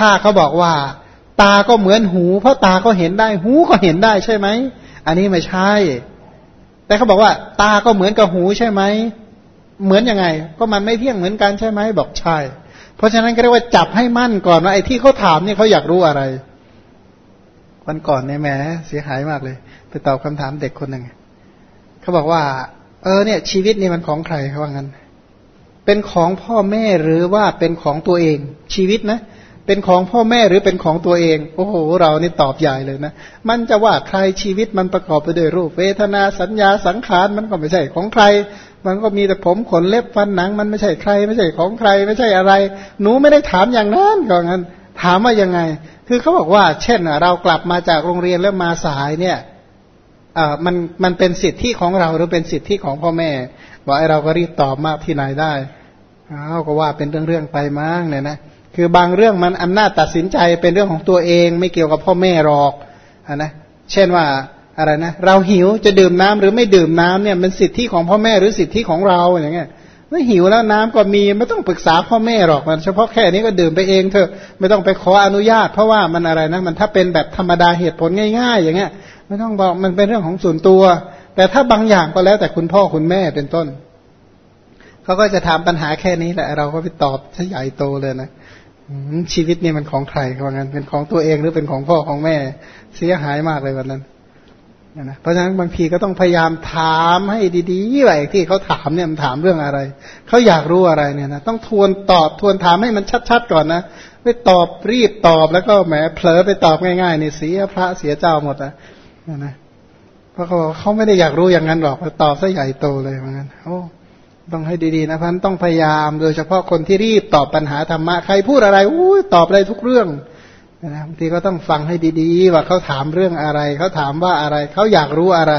ถ้าเขาบอกว่า ตาก็เหมือนหู เพราะตาก็เห็นได้ หูก็เห็นได้ใช่ไหม อันนี้ไม่ใช่ แต่เขาบอกว่า ตาก็เหมือนกับหูใช่ไหม เหมือนยังไง ก็มันไม่เที่ยงเหมือนกันใช่ไหม บอกใช่ เพราะฉะนั้นก็เรียกว่าจับให้มั่นก่อนว่าไอ้ที่เขาถามเนี่ยเขาอยากรู้อะไร วันก่อนเนี่ยแหมเสียหายมากเลย ไปตอบคำถามเด็กคนหนึ่งเขาบอกว่า เออเนี่ย ชีวิตนี่มันของใครเขาว่างั้นเป็นของพ่อแม่หรือว่าเป็นของตัวเองชีวิตนะ เป็นของพ่อแม่หรือเป็นของตัวเอง โอ้โห เรานี่ตอบใหญ่เลยนะ มันจะว่าใครชีวิตมันประกอบไปด้วยรูป เวทนาสัญญาสังขารมันก็ไม่ใช่ของใคร มันก็มีแต่ผมขนเล็บฟันหนัง มันไม่ใช่ใคร ไม่ใช่ของใคร ไม่ใช่อะไร หนูไม่ได้ถามอย่างนั้นก็งั้น ถามว่ายังไง คือเขาบอกว่า เช่นเรากลับมาจากโรงเรียนแล้วมาสายเนี่ยอ่ามันมันเป็นสิทธิของเราหรือเป็นสิทธิของพ่อแม่บอกไอ้เราก็รีบตอบมากที่ไหนได้อ้าวก็ว่าเป็นเรื่องๆไปมั้งเนี่ยนะ คือบางเรื่องมันอำนาจตัดสินใจเป็นเรื่องของตัวเอง ไม่เกี่ยวกับพ่อแม่หรอกอนะเช่นว่าอะไรนะเราหิวจะดื่มน้ำหรือไม่ดื่มน้ำเนี่ยมันสิทธิของพ่อแม่หรือสิทธิของเราอย่างเงี้ยไม่หิวแล้วน้ำก็มีไม่ต้องปรึกษาพ่อแม่หรอกมันเฉพาะแค่นี้ก็ดื่มไปเองเถอะไม่ต้องไปขออนุญาต เพราะว่ามันอะไรนะมันถ้าเป็นแบบธรรมดาเหตุผลง่าย ๆ อย่างเงี้ยไม่ต้องบอกมันเป็นเรื่องของส่วนตัว แต่ถ้าบางอย่างก็แล้วแต่คุณพ่อคุณแม่เป็นต้นเขาก็จะถามปัญหาแค่นี้แหละ เราก็ไปตอบซะใหญ่โตเลยนะ ชีวิตนี่มันของใครว่างั้นเป็นของตัวเองหรือเป็นของพ่อของแม่ เสียหายมากเลยวันนั้นนะเพราะฉะนั้นบางทีก็ต้องพยายามถามให้ดีๆว่าที่เขาถามเนี่ยมันถามเรื่องอะไรเขาอยากรู้อะไรเนี่ยนะต้องทวนตอบทวนถามให้มันชัดๆก่อนนะไม่ตอบรีบตอบแล้วก็แหมเผลอไปตอบง่ายๆนี่เสียพระเสียเจ้าหมดนะนะเพราะเขาเขาไม่ได้อยากรู้อย่างนั้นหรอกตอบซะใหญ่โตเลยเหมือนกันโอ้ ต้องให้ดีๆนะพันต้องพยายามโดยเฉพาะคนที่รีบตอบปัญหาธรรมะใครพูดอะไรอู้ตอบอะไรทุกเรื่องนะบางทีก็ต้องฟังให้ดีๆ ว่าเขาถามเรื่องอะไรเขาถามว่าอะไรเขาอยากรู้อะไร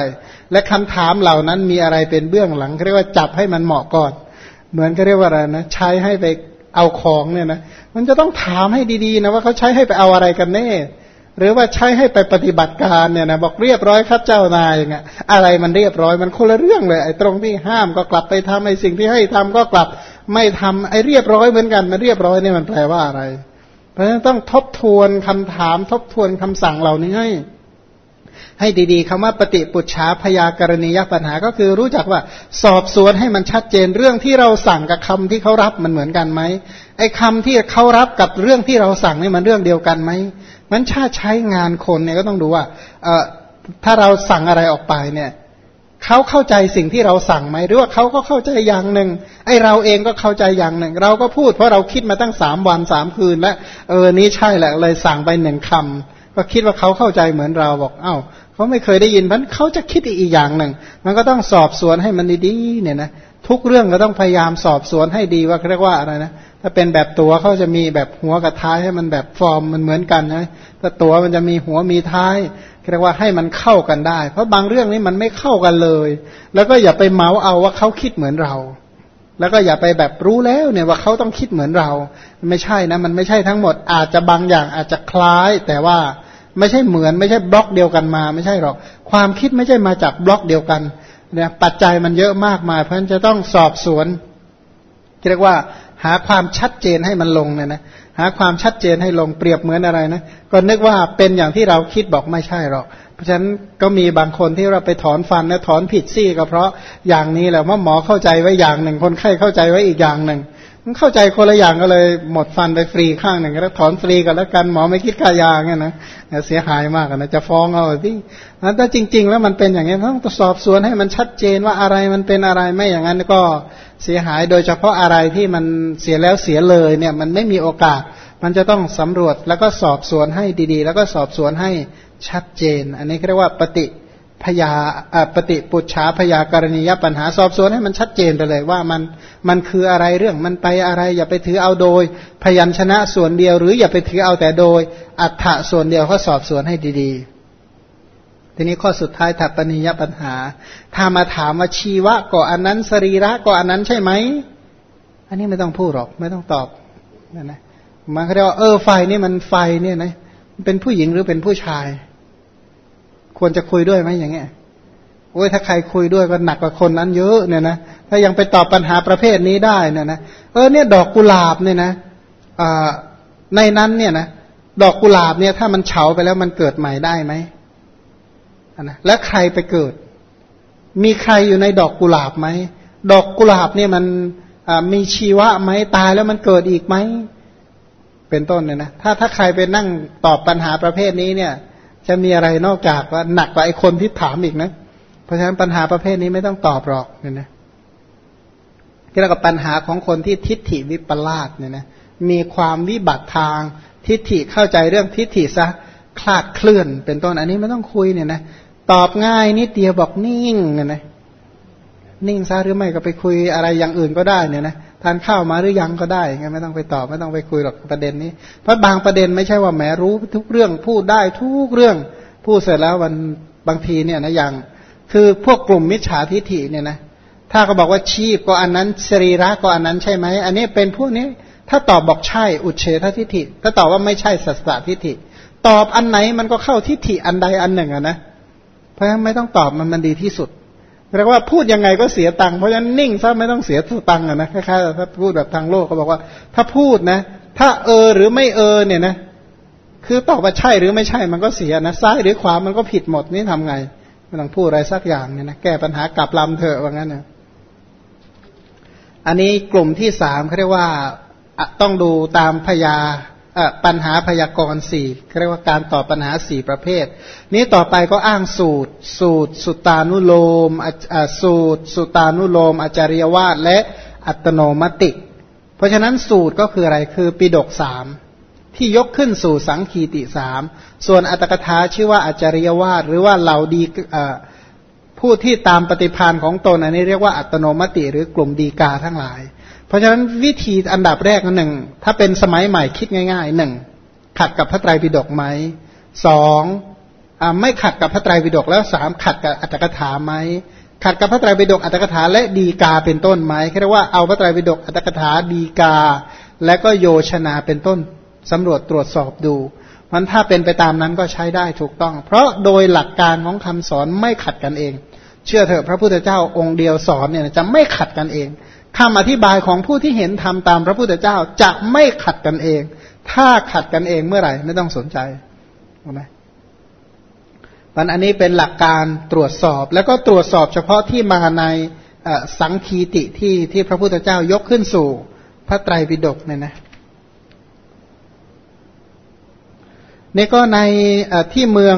และคำถามเหล่านั้นมีอะไรเป็นเบื้องหลังเรียกว่าจับให้มันเหมาะก่อน เหมือนก็เรียกว่าอะไรนะใช้ให้ไปเอาของเนี่ยนะมันจะต้องถามให้ดีๆนะว่าเขาใช้ให้ไปเอาอะไรกันแน่ หรือว่าใช้ให้ไปปฏิบัติการเนี่ยนะบอกเรียบร้อยครับเจ้านายอย่างเงี้ยอะไรมันเรียบร้อยมันคนละเรื่องเลยไอ้ตรงที่ห้ามก็กลับไปทำไอ้สิ่งที่ให้ทำก็กลับไม่ทำไอ้เรียบร้อยเหมือนกันมันเรียบร้อยเนี่ยมันแปลว่าอะไร เพราะฉะนั้นต้องทบทวนคำถามทบทวนคำสั่งเหล่านี้ให้ให้ดีๆคำว่าปฏิปุจฉาพยากรณียปัญหาก็คือรู้จักว่าสอบสวนให้มันชัดเจนเรื่องที่เราสั่งกับคำที่เขารับมันเหมือนกันไหมไอ้คำที่เขารับกับเรื่องที่เราสั่งนี่มันเรื่องเดียวกันไหม มันชาติใช้งานคนเนี่ยก็ต้องดูว่าเออถ้าเราสั่งอะไรออกไปเนี่ยเขาเข้าใจสิ่งที่เราสั่งไหมหรือว่าเขาก็เข้าใจอย่างหนึ่งไอเราเองก็เข้าใจอย่างหนึ่ง เราก็พูดเพราะเราคิดมาตั้งสามวันสามคืนแล้วเออนี้ใช่แหละเลยสั่งไปหนึ่งคำก็คิดว่าเขาเข้าใจเหมือนเราบอกเอา้าเขาไม่เคยได้ยินเพราะเขาจะคิดอีกอย่างหนึ่ง มันก็ต้องสอบสวนให้มันดีๆเนี่ยนะทุกเรื่องก็ต้องพยายามสอบสวนให้ดีว่าเรียกว่าอะไรนะ ถ้าเป็นแบบตัวเขาจะมีแบบหัวกับท้ายให้มันแบบฟอร์มมันเหมือนกันนะถ้าตัวมันจะมีหัวมีท้ายเรียกว่าให้มันเข้ากันได้ เพราะบางเรื่องนี้มันไม่เข้ากันเลย แล้วก็อย่าไปเมาเอาว่าเขาคิดเหมือนเรา แล้วก็อย่าไปแบบรู้แล้วเนี่ยว่าเขาต้องคิดเหมือนเรา ไม่ใช่นะ มันไม่ใช่ทั้งหมด อาจจะบางอย่างอาจจะคล้าย แต่ว่าไม่ใช่เหมือนไม่ใช่บล็อกเดียวกันมา ไม่ใช่หรอก ความคิดไม่ใช่มาจากบล็อกเดียวกันเนี่ยปัจจัยมันเยอะมากมาย เพราะฉะนั้นจะต้องสอบสวนเรียกว่า หาความชัดเจนให้มันลงเนี่ยนะหาความชัดเจนให้ลงเปรียบเหมือนอะไรนะก็นึกว่าเป็นอย่างที่เราคิดบอกไม่ใช่หรอก เพราะฉะนั้นก็มีบางคนที่เราไปถอนฟันแล้วถอนผิดซี่ก็เพราะอย่างนี้แหละว่าหมอเข้าใจไว้อย่างหนึ่ง คนไข้เข้าใจไว้อีกอย่างหนึ่งมันเข้าใจคนละอย่างก็เลยหมดฟันไปฟรีข้างหนึ่งแล้วถอนฟรีกันแล้วกันหมอไม่คิดค่ายาเงี้ยนะเสียหายมากนะจะฟ้องเอาที่นั้นถ้าจริง ๆ แล้วมันเป็นอย่างนี้ต้องสอบสวนให้มันชัดเจนว่าอะไรมันเป็นอะไรไม่อย่างนั้นก็ เสียหายโดยเฉพาะอะไรที่มันเสียแล้วเสียเลยเนี่ยมันไม่มีโอกาส มันจะต้องสำรวจแล้วก็สอบสวนให้ดีๆ แล้วก็สอบสวนให้ชัดเจน อันนี้เรียกว่าปฏิพยาปฏิปุจฉาพยากรณียปัญหาสอบสวนให้มันชัดเจนไปเลยว่ามันมันคืออะไรเรื่องมันไปอะไร อย่าไปถือเอาโดย พยัญชนะส่วนเดียว หรืออย่าไปถือเอาแต่โดยอัฏฐะส่วนเดียวเขาสอบสวนให้ดีๆ ทีนี้ข้อสุดท้ายถัปนิยปัญหา ถ้ามาถามว่าชีวะก่ออันนั้นสรีระก่ออันนั้นใช่ไหม อันนี้ไม่ต้องพูดหรอกไม่ต้องตอบนะนะมันเขาเรียกว่าเออไฟนี่มันไฟเนี่ยนะเป็นผู้หญิงหรือเป็นผู้ชาย ควรจะคุยด้วยไหมอย่างเงี้ยโอ้ยถ้าใครคุยด้วยก็หนักกว่าคนนั้นเยอะเนี่ยนะถ้ายังไปตอบปัญหาประเภทนี้ได้เนี่ยนะเออเนี่ยดอกกุหลาบเนี่ยนะอในนั้นเนี่ยนะดอกกุหลาบเนี่ยถ้ามันเฉาไปแล้วมันเกิดใหม่ได้ไหม นะและใครไปเกิด มีใครอยู่ในดอกกุหลาบไหม ดอกกุหลาบเนี่ยมันมีชีวะไหมตายแล้วมันเกิดอีกไหม เป็นต้นเนี่ยนะถ้าถ้าใครไปนั่งตอบปัญหาประเภทนี้เนี่ย จะมีอะไรนอกจากว่าหนักกว่าไอ้คนที่ถามอีกนะ เพราะฉะนั้นปัญหาประเภทนี้ไม่ต้องตอบหรอกเนี่ยนะที่เรียกว่าปัญหาของคนที่ทิฏฐิวิปลาสเนี่ยนะมีความวิบัติทางทิฏฐิเข้าใจเรื่องทิฏฐิซะ คลาดเคลื่อนเป็นต้นอันนี้ไม่ต้องคุยเนี่ยนะตอบง่ายนิดเดียวบอกนิ่งเนี่ยนะนิ่งซะหรือไม่ก็ไปคุยอะไรอย่างอื่นก็ได้เนี่ยนะทานข้าวมาหรือยังก็ได้ไงไม่ต้องไปตอบไม่ต้องไปคุยหรอกประเด็นนี้ เพราะบางประเด็นไม่ใช่ว่าแหมรู้ทุกเรื่องพูดได้ทุกเรื่องพูดเสร็จแล้ววันบางทีเนี่ยนะอย่างคือพวกกลุ่มมิจฉาทิฐิเนี่ยนะถ้าเขาบอกว่าชีพก็อันนั้นสรีระก็อันนั้นใช่ไหมอันนี้เป็นพวกนี้ถ้าตอบบอกใช่อุเฉททิฐิ ถ้าตอบว่าไม่ใช่สัสตทิฐิ ตอบอันไหนมันก็เข้าทิฏฐิอันใดอันหนึ่งอะนะ เพราะฉะนั้นไม่ต้องตอบมันมันดีที่สุดเรียกว่าพูดยังไงก็เสียตังค์เพราะฉะนั้นนิ่งซะไม่ต้องเสียตังค์อะนะคล้ายๆถ้าพูดแบบทางโลกเขาบอกว่า ถ้าพูดนะ ถ้าเออหรือไม่เออเนี่ยนะคือตอบว่าใช่หรือไม่ใช่มันก็เสียนะซ้ายหรือขวามันก็ผิดหมดนี่ทำไงไม่ต้องพูดอะไรสักอย่างเนี่ยนะแก้ปัญหากลับลำเถอะว่างั้นนะอันนี้กลุ่มที่สามเขาเรียกว่าต้องดูตามพยา ปัญหาพยากรณ์สี่เรียกว่าการตอบปัญหาสี่ประเภท นี้ต่อไปก็อ้างสูตร สูตร สุตานุโลมสูตร สุตานุโลม อาจาริยวาสและอัตโนมติ เพราะฉะนั้นสูตรก็คืออะไรคือปิดกสามที่ยกขึ้นสู่สังคีติสามส่วนอัตกถาชื่อว่าอาจาริยวาสหรือว่าเหล่าดีผู้ที่ตามปฏิพานของตนอันนี้เรียกว่าอัตโนมติ หรือกลุ่มดีกาทั้งหลาย เพราะฉะนั้นวิธีอันดับแรกหนึ่งถ้าเป็นสมัยใหม่คิดง่ายๆหนึ่งขัดกับพระไตรปิฎกไหมสองอไม่ขัดกับพระไตรปิฎกแล้วสามขัดกับอัตถกถาไหมขัดกับพระไตรปิฎกอัตถกถาและดีกาเป็นต้นไหมเรียกว่าเอาพระไตรปิฎกอัตถกถาดีกา และก็โยชนาเป็นต้นสำรวจตรวจสอบดูมันถ้าเป็นไปตามนั้นก็ใช้ได้ถูกต้อง เพราะโดยหลักการของคำสอนไม่ขัดกันเอง เชื่อเถอะพระพุทธเจ้าองค์เดียวสอนเนี่ยจะไม่ขัดกันเอง คำอธิบายของผู้ที่เห็นทำตามพระพุทธเจ้าจะไม่ขัดกันเอง ถ้าขัดกันเองเมื่อไหร่ไม่ต้องสนใจถูกไหมมันอันนี้เป็นหลักการตรวจสอบ แล้วก็ตรวจสอบเฉพาะที่มาในสังคีติที่ที่พระพุทธเจ้ายกขึ้นสู่ พระไตรปิฎกเนี่ยนะนี่ก็ในที่เมือง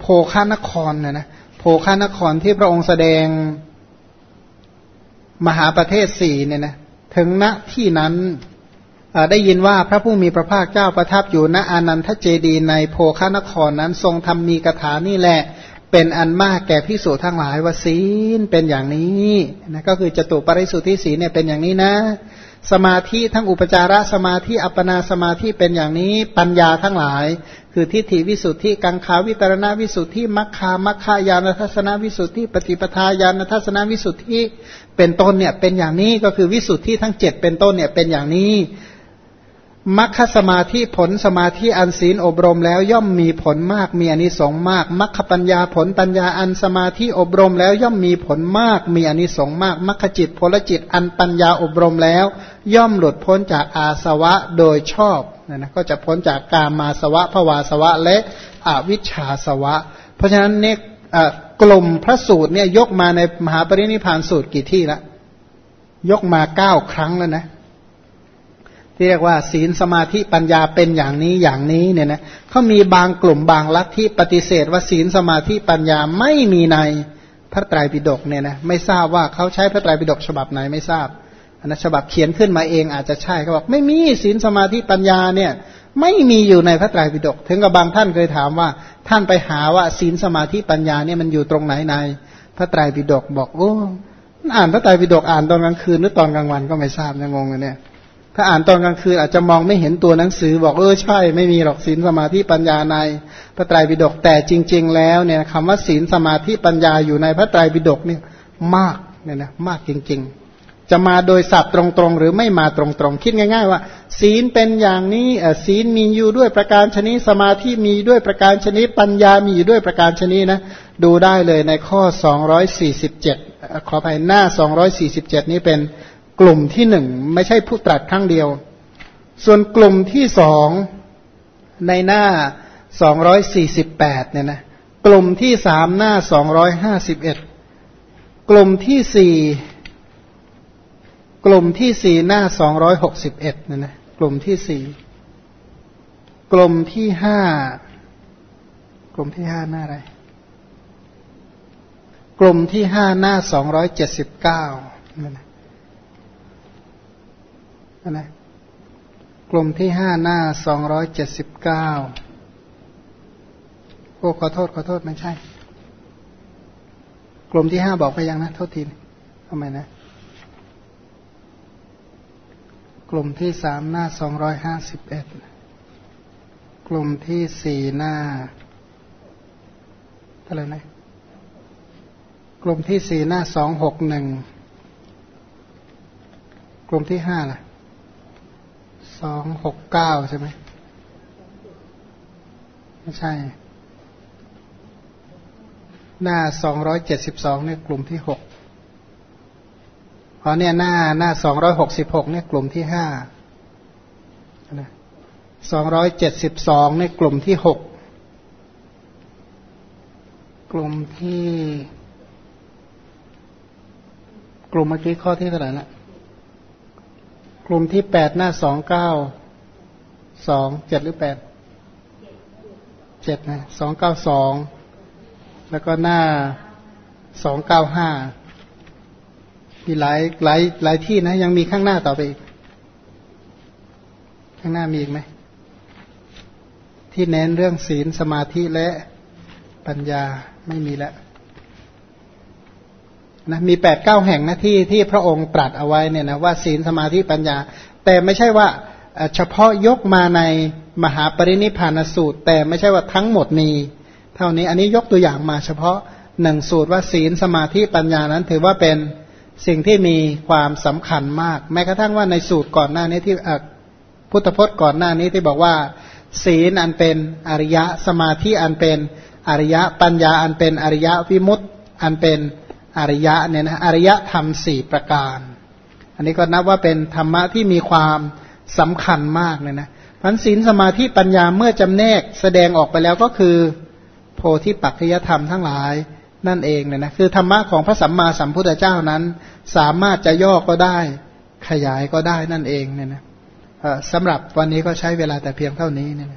โพคานครเนี่ยนะโพคานครที่พระองค์แสดง มหาประเทศสี่เนี่ยนะถึงณที่นั้นได้ยินว่าพระผู้มีพระภาคเจ้าประทับอยู่ณอานันทเจดีในโพคานครนั้น ทรงทำมีกถานี่แหละ เป็นอันมากแก่พิสูจทั้งหลายว่าศีลเป็นอย่างนี้นะก็คือจตุปริสุทธิศีลเนี่ยเป็นอย่างนี้นะ สมาธิทั้งอุปจารสมาธิอัปปนาสมาธิเป็นอย่างนี้ปัญญาทั้งหลาย คือทิฏฐิวิสุทธิกังขาวิตรณวิสุทธิมัคคามัคคายานทัศนวิสุทธิปฏิปทาญาณทัศนวิสุทธิเป็นต้นเนี่ยเป็นอย่างนี้ก็คือวิสุทธิทั้งเจ็ดเป็นต้นเนี่ยเป็นอย่างนี้ มัคคสมาธิผลสมาธิอันศีลอบรมแล้วย่อมมีผลมากมีอนิสงส์มากมัคคปัญญาผลปัญญาอันสมาธิอบรมแล้วย่อมมีผลมากมีอนิสงส์มากมัคคจิตผลจิตอันปัญญาอบรมแล้ว ย่อมหลุดพ้นจากอาสวะโดยชอบนะนะก็จะพ้นจากกามาสวะภวาสวะและอวิชชาสวะ เพราะฉะนั้นเนี่ยกลุ่มพระสูตรเนี่ยยกมาในมหาปรินิพานสูตรกี่ที่ละยกมาเก้าครั้งแล้วนะ ที่เรียกว่า ศีลสมาธิปัญญาเป็นอย่างนี้อย่างนี้เนี่ยนะเขามีบางกลุ่มบางลัทธิปฏิเสธว่าศีลสมาธิปัญญาไม่มีในพระไตรปิฎกเนี่ยนะไม่ทราบว่าเขาใช้พระไตรปิฎกฉบับไหนไม่ทราบอันนั้นฉบับเขียนขึ้นมาเองอาจจะใช่เขาบอกไม่มีศีลสมาธิปัญญาเนี่ยไม่มีอยู่ในพระไตรปิฎกถึงกับบางท่านเคยถามว่า ท่านไปหาว่าศีลสมาธิปัญญาเนี่ยมันอยู่ตรงไหนในพระไตรปิฎกบอกโอ้อ่านพระไตรปิฎกอ่านตอนกลางคืนหรือตอนกลางวันก็ไม่ทราบนะงงเลยเนี่ย ถ้าอ่านตอนกลางคืนอาจจะมองไม่เห็นตัวหนังสือ บอกเออใช่ไม่มีหรอกศีลสมาธิปัญญาในพระไตรปิฎกแต่จริง ๆ แล้วเนี่ยคำว่าศีลสมาธิปัญญาอยู่ในพระไตรปิฎกเนี่ยมากเนี่ยนะมากจริง ๆ จะมาโดยสับตรงๆ หรือไม่มาตรงๆ คิดง่าย ๆ ว่า ศีลเป็นอย่างนี้ศีลมีอยู่ด้วยประการชนิดสมาธิมีด้วยประการชนิดปัญญามีอยู่ด้วยประการชนิดนะดูได้เลยในข้อ 247 ขออภัยหน้า 247 นี้เป็น กลุ่มที่หนึ่งไม่ใช่ผู้ตรัสครั้งเดียว ส่วนกลุ่มที่สองในหน้าสองร้อยสี่สิบแปดเนี่ยนะกลุ่มที่สามหน้าสองร้อยห้าสิบเอ็ดกลุ่มที่สี่กลุ่มที่สี่หน้าสองร้อยหกสิบเอ็ดเนี่ยนะกลุ่มที่สี่กลุ่มที่ห้ากลุ่มที่ห้าหน้าอะไร กลุ่มที่ห้าหน้าสองร้อยเจ็ดสิบเก้านั่นนะ นะกลุ่มที่ห้าหน้าสองร้อยเจ็ดสิบเก้าโอ้ขอโทษขอโทษไม่ใช่ กลุ่มที่ห้าบอกไปยังนะ โทษทีทำไมนะ กลุ่มที่สามหน้าสองร้อยห้าสิบเอ็ดกลุ่มที่สี่หน้าอะไรนะกลุ่มที่สี่หน้าสองหกหนึ่งกลุ่มที่ห้าล่ะ สองหกเก้าใช่ไหมไม่ใช่ หน้าสองร้อยเจ็ดสิบสองเนี่ยกลุ่มที่หกเพราะเนี่ยหน้าหน้าสองร้อยหกสิบหกเนี่ยกลุ่มที่ห้าสองร้อยเจ็ดสิบสองในกลุ่มที่หกกลุ่มที่ กลุ่มเมื่อกี้ข้อที่เท่าไหร่ละ ลุ่มที่แปดหน้าสองเก้าสองเจ็ดหรือแปดเจ็ดนะสองเก้าสองแล้วก็หน้าสองเก้าห้ามีหลายหลายหลายที่นะ ยังมีข้างหน้าต่อไปอีก ข้างหน้ามีอีกไหม ที่เน้นเรื่องศีลสมาธิและปัญญาไม่มีแล้ว นะมีแปดเก้าแห่งนะที่ที่พระองค์ตรัสเอาไว้เนี่ยนะว่าศีลสมาธิปัญญา แต่ไม่ใช่ว่าเฉพาะยกมาในมหาปรินิพานสูตร แต่ไม่ใช่ว่าทั้งหมดมี เท่านี้อันนี้ยกตัวอย่างมาเฉพาะหนึ่งสูตรว่าศีลสมาธิปัญญานั้นถือว่าเป็นสิ่งที่มีความสำคัญมาก แม้กระทั่งว่าในสูตรก่อนหน้านี้ที่พุทธพจน์ก่อนหน้านี้ที่บอกว่า ศีลอันเป็นอริยะสมาธิอันเป็นอริยะปัญญาอันเป็นอริยะวิมุตต์อันเป็น อริยะเนี่ยนะอริยะธรรมสี่ประการ อันนี้ก็นับว่าเป็นธรรมะที่มีความสำคัญมากเลยนะพันศีลสมาธิปัญญาเมื่อจำแนกแสดงออกไปแล้วก็คือ โพธิปัจจยธรรมทั้งหลายนั่นเองเนี่ยนะคือธรรมะของพระสัมมาสัมพุทธเจ้านั้น สามารถจะย่อก็ได้ขยายก็ได้นั่นเองเนี่ยนะสำหรับวันนี้ก็ใช้เวลาแต่เพียงเท่านี้เนี่ย